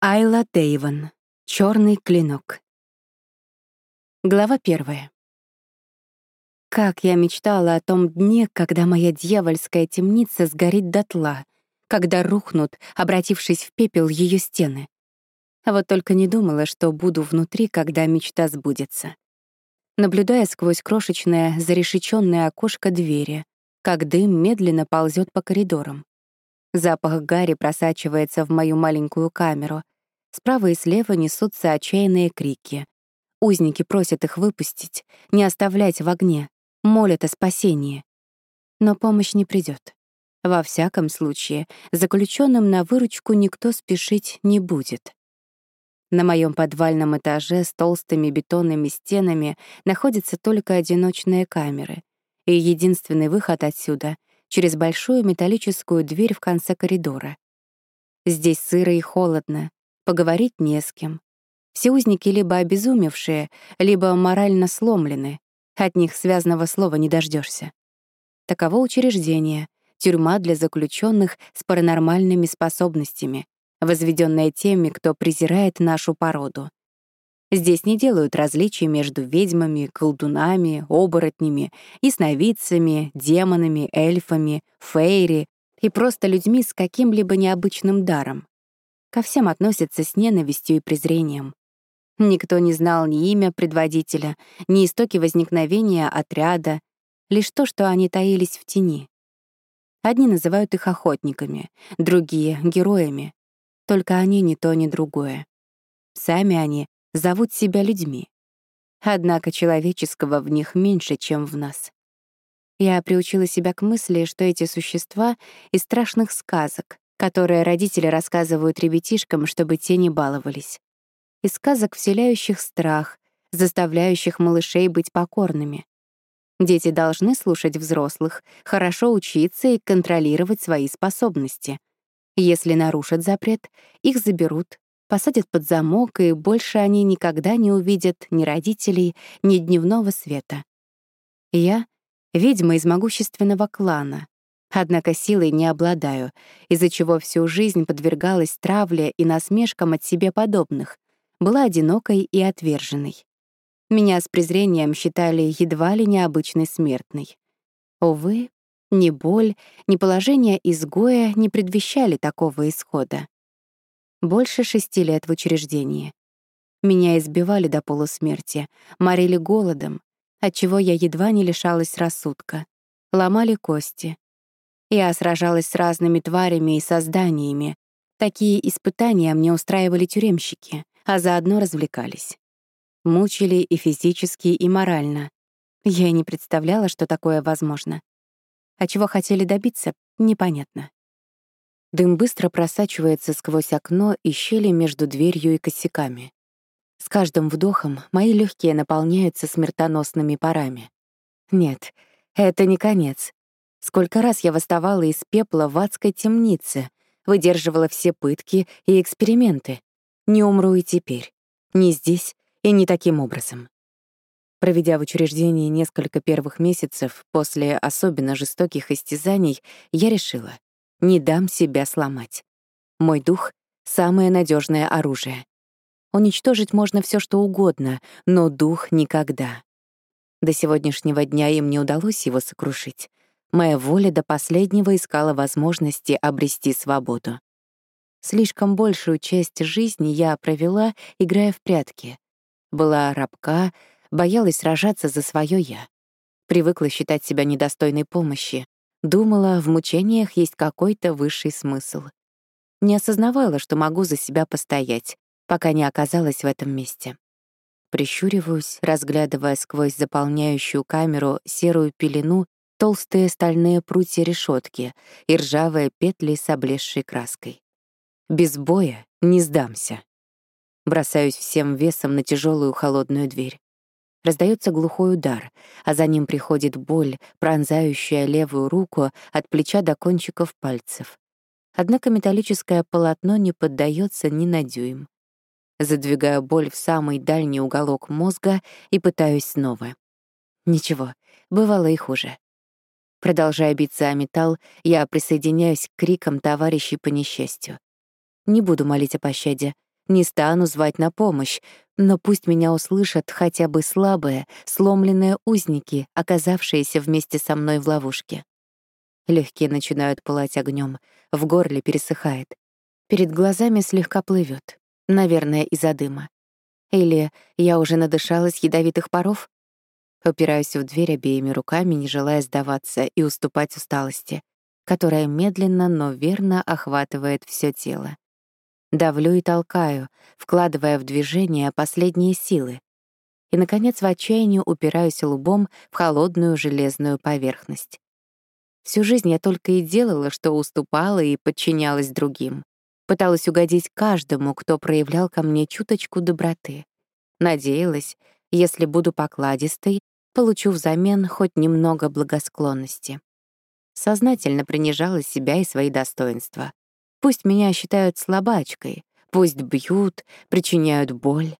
Айла Дейван. Черный клинок. Глава первая. Как я мечтала о том дне, когда моя дьявольская темница сгорит дотла, когда рухнут, обратившись в пепел ее стены. А вот только не думала, что буду внутри, когда мечта сбудется. Наблюдая сквозь крошечное, зарешеченное окошко двери, как дым медленно ползет по коридорам. Запах гари просачивается в мою маленькую камеру. Справа и слева несутся отчаянные крики. Узники просят их выпустить, не оставлять в огне, молят о спасении. Но помощь не придет. Во всяком случае, заключенным на выручку никто спешить не будет. На моем подвальном этаже с толстыми бетонными стенами находятся только одиночные камеры, и единственный выход отсюда через большую металлическую дверь в конце коридора. Здесь сыро и холодно, поговорить не с кем. Все узники либо обезумевшие, либо морально сломлены. От них связанного слова не дождешься. Таково учреждение, тюрьма для заключенных с паранормальными способностями, возведенная теми, кто презирает нашу породу. Здесь не делают различий между ведьмами, колдунами, оборотнями, ясновидцами, демонами, эльфами, фейри и просто людьми с каким-либо необычным даром. Ко всем относятся с ненавистью и презрением. Никто не знал ни имя предводителя, ни истоки возникновения отряда, лишь то, что они таились в тени. Одни называют их охотниками, другие — героями. Только они ни то, ни другое. Сами они зовут себя людьми. Однако человеческого в них меньше, чем в нас. Я приучила себя к мысли, что эти существа из страшных сказок, которые родители рассказывают ребятишкам, чтобы те не баловались. Из сказок, вселяющих страх, заставляющих малышей быть покорными. Дети должны слушать взрослых, хорошо учиться и контролировать свои способности. Если нарушат запрет, их заберут, посадят под замок, и больше они никогда не увидят ни родителей, ни дневного света. Я — ведьма из могущественного клана, однако силой не обладаю, из-за чего всю жизнь подвергалась травле и насмешкам от себе подобных, была одинокой и отверженной. Меня с презрением считали едва ли необычной смертной. Увы, ни боль, ни положение изгоя не предвещали такого исхода. Больше шести лет в учреждении. Меня избивали до полусмерти, морили голодом, отчего я едва не лишалась рассудка. Ломали кости. Я сражалась с разными тварями и созданиями. Такие испытания мне устраивали тюремщики, а заодно развлекались. Мучили и физически, и морально. Я и не представляла, что такое возможно. А чего хотели добиться, непонятно. Дым быстро просачивается сквозь окно и щели между дверью и косяками. С каждым вдохом мои легкие наполняются смертоносными парами. Нет, это не конец. Сколько раз я восставала из пепла в адской темнице, выдерживала все пытки и эксперименты. Не умру и теперь. Не здесь и не таким образом. Проведя в учреждении несколько первых месяцев после особенно жестоких истязаний, я решила, не дам себя сломать. Мой дух — самое надежное оружие. Уничтожить можно все, что угодно, но дух — никогда. До сегодняшнего дня им не удалось его сокрушить. Моя воля до последнего искала возможности обрести свободу. Слишком большую часть жизни я провела, играя в прятки. Была рабка, боялась сражаться за свое «я». Привыкла считать себя недостойной помощи, Думала, в мучениях есть какой-то высший смысл. Не осознавала, что могу за себя постоять, пока не оказалась в этом месте. Прищуриваюсь, разглядывая сквозь заполняющую камеру серую пелену толстые стальные прутья решетки и ржавые петли с облезшей краской. Без боя не сдамся. Бросаюсь всем весом на тяжелую холодную дверь. Раздается глухой удар, а за ним приходит боль, пронзающая левую руку от плеча до кончиков пальцев. Однако металлическое полотно не поддается ни на дюйм. Задвигаю боль в самый дальний уголок мозга и пытаюсь снова. Ничего, бывало и хуже. Продолжая биться о металл, я присоединяюсь к крикам товарищей по несчастью. Не буду молить о пощаде. Не стану звать на помощь, но пусть меня услышат хотя бы слабые, сломленные узники, оказавшиеся вместе со мной в ловушке. Легкие начинают пылать огнем, в горле пересыхает. Перед глазами слегка плывет, наверное, из-за дыма. Или я уже надышалась ядовитых паров? Упираюсь в дверь обеими руками, не желая сдаваться и уступать усталости, которая медленно, но верно охватывает все тело. Давлю и толкаю, вкладывая в движение последние силы. И, наконец, в отчаянии упираюсь лбом в холодную железную поверхность. Всю жизнь я только и делала, что уступала и подчинялась другим. Пыталась угодить каждому, кто проявлял ко мне чуточку доброты. Надеялась, если буду покладистой, получу взамен хоть немного благосклонности. Сознательно принижала себя и свои достоинства. Пусть меня считают слабачкой, пусть бьют, причиняют боль.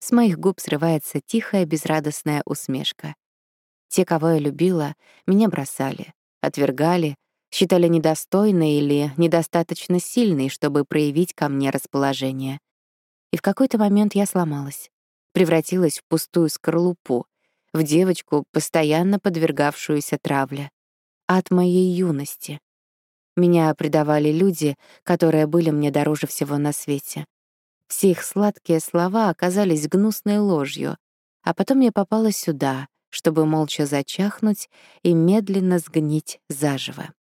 С моих губ срывается тихая, безрадостная усмешка. Те, кого я любила, меня бросали, отвергали, считали недостойной или недостаточно сильной, чтобы проявить ко мне расположение. И в какой-то момент я сломалась, превратилась в пустую скорлупу, в девочку, постоянно подвергавшуюся травле. От моей юности. Меня предавали люди, которые были мне дороже всего на свете. Все их сладкие слова оказались гнусной ложью, а потом я попала сюда, чтобы молча зачахнуть и медленно сгнить заживо.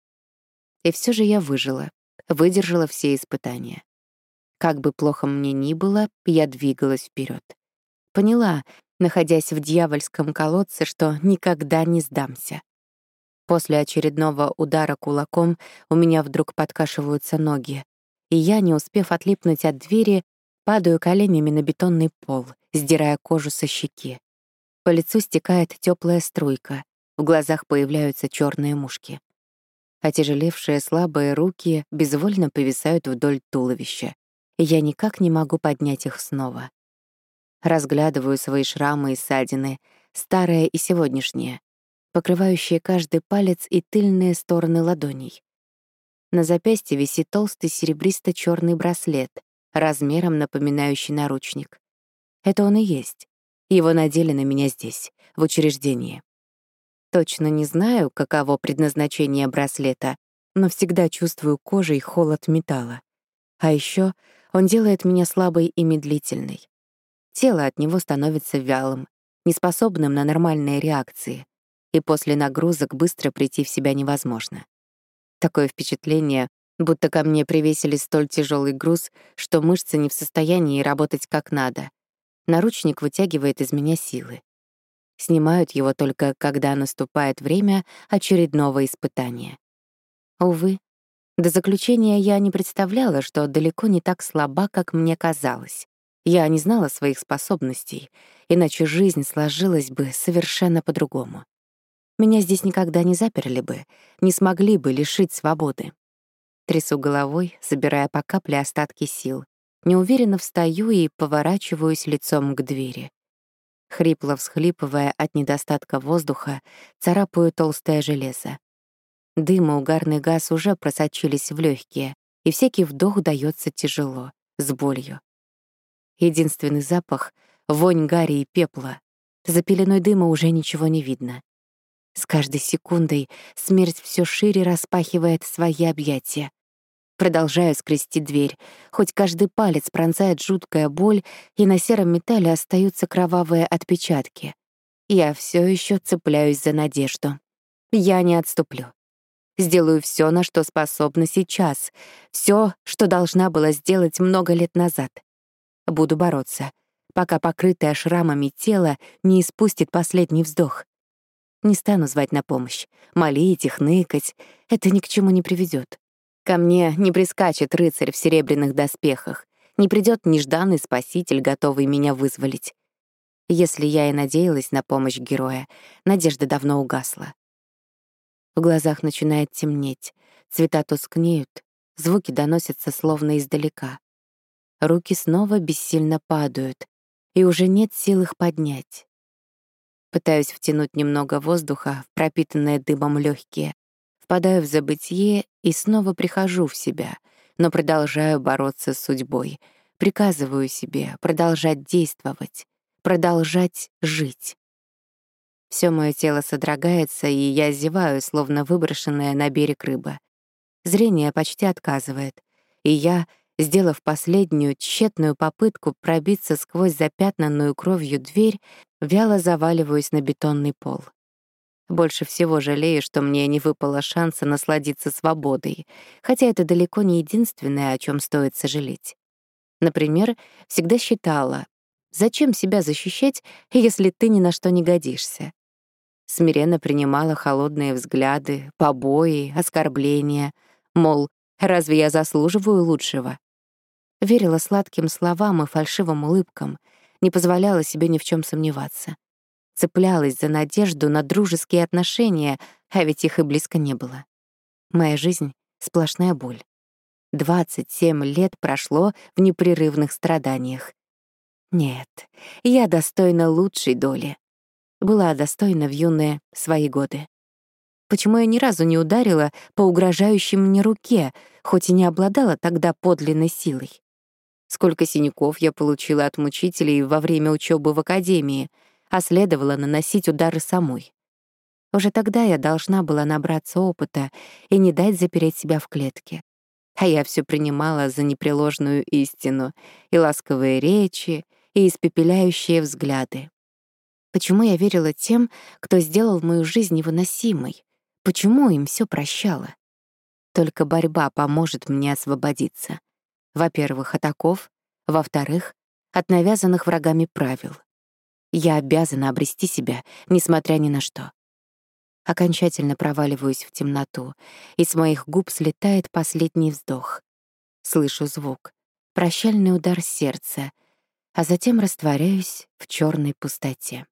И все же я выжила, выдержала все испытания. Как бы плохо мне ни было, я двигалась вперед. Поняла, находясь в дьявольском колодце, что никогда не сдамся. После очередного удара кулаком у меня вдруг подкашиваются ноги, и я, не успев отлипнуть от двери, падаю коленями на бетонный пол, сдирая кожу со щеки. По лицу стекает теплая струйка, в глазах появляются черные мушки. Отяжелевшие слабые руки безвольно повисают вдоль туловища, и я никак не могу поднять их снова. Разглядываю свои шрамы и ссадины, старые и сегодняшние, покрывающие каждый палец и тыльные стороны ладоней. На запястье висит толстый серебристо черный браслет, размером напоминающий наручник. Это он и есть. Его надели на меня здесь, в учреждении. Точно не знаю, каково предназначение браслета, но всегда чувствую кожей холод металла. А еще он делает меня слабой и медлительной. Тело от него становится вялым, неспособным на нормальные реакции, и после нагрузок быстро прийти в себя невозможно. Такое впечатление, будто ко мне привесили столь тяжелый груз, что мышцы не в состоянии работать как надо. Наручник вытягивает из меня силы. Снимают его только, когда наступает время очередного испытания. Увы, до заключения я не представляла, что далеко не так слаба, как мне казалось. Я не знала своих способностей, иначе жизнь сложилась бы совершенно по-другому. Меня здесь никогда не заперли бы, не смогли бы лишить свободы. Трясу головой, собирая по капле остатки сил. Неуверенно встаю и поворачиваюсь лицом к двери. Хрипло всхлипывая от недостатка воздуха, царапаю толстое железо. Дым и угарный газ уже просочились в легкие, и всякий вдох дается тяжело, с болью. Единственный запах — вонь гари и пепла. За пеленой дыма уже ничего не видно. С каждой секундой смерть все шире распахивает свои объятия. Продолжаю скрести дверь, хоть каждый палец пронзает жуткая боль, и на сером металле остаются кровавые отпечатки. Я все еще цепляюсь за надежду. Я не отступлю. Сделаю все, на что способна сейчас, все, что должна была сделать много лет назад. Буду бороться, пока покрытое шрамами тело не испустит последний вздох. Не стану звать на помощь, молить и хныкать. Это ни к чему не приведет. Ко мне не прискачет рыцарь в серебряных доспехах, не придет нежданный спаситель, готовый меня вызволить. Если я и надеялась на помощь героя, надежда давно угасла. В глазах начинает темнеть, цвета тускнеют, звуки доносятся словно издалека. Руки снова бессильно падают, и уже нет сил их поднять. Пытаюсь втянуть немного воздуха в пропитанные дымом легкие, впадаю в забытье и снова прихожу в себя, но продолжаю бороться с судьбой, приказываю себе продолжать действовать, продолжать жить. Все мое тело содрогается, и я зеваю, словно выброшенная на берег рыба. Зрение почти отказывает, и я, сделав последнюю тщетную попытку пробиться сквозь запятнанную кровью дверь, вяло заваливаюсь на бетонный пол. Больше всего жалею, что мне не выпало шанса насладиться свободой, хотя это далеко не единственное, о чем стоит сожалеть. Например, всегда считала, зачем себя защищать, если ты ни на что не годишься? смиренно принимала холодные взгляды, побои, оскорбления, мол, разве я заслуживаю лучшего? Верила сладким словам и фальшивым улыбкам, не позволяла себе ни в чем сомневаться. Цеплялась за надежду на дружеские отношения, а ведь их и близко не было. Моя жизнь — сплошная боль. 27 лет прошло в непрерывных страданиях. Нет, я достойна лучшей доли была достойна в юные свои годы. Почему я ни разу не ударила по угрожающей мне руке, хоть и не обладала тогда подлинной силой? Сколько синяков я получила от мучителей во время учебы в академии, а следовало наносить удары самой. Уже тогда я должна была набраться опыта и не дать запереть себя в клетке. А я все принимала за непреложную истину и ласковые речи, и испепеляющие взгляды. Почему я верила тем, кто сделал мою жизнь невыносимой? Почему им все прощала? Только борьба поможет мне освободиться. Во-первых, от оков, во-вторых, от навязанных врагами правил. Я обязана обрести себя, несмотря ни на что. Окончательно проваливаюсь в темноту, и с моих губ слетает последний вздох. Слышу звук, прощальный удар сердца, а затем растворяюсь в черной пустоте.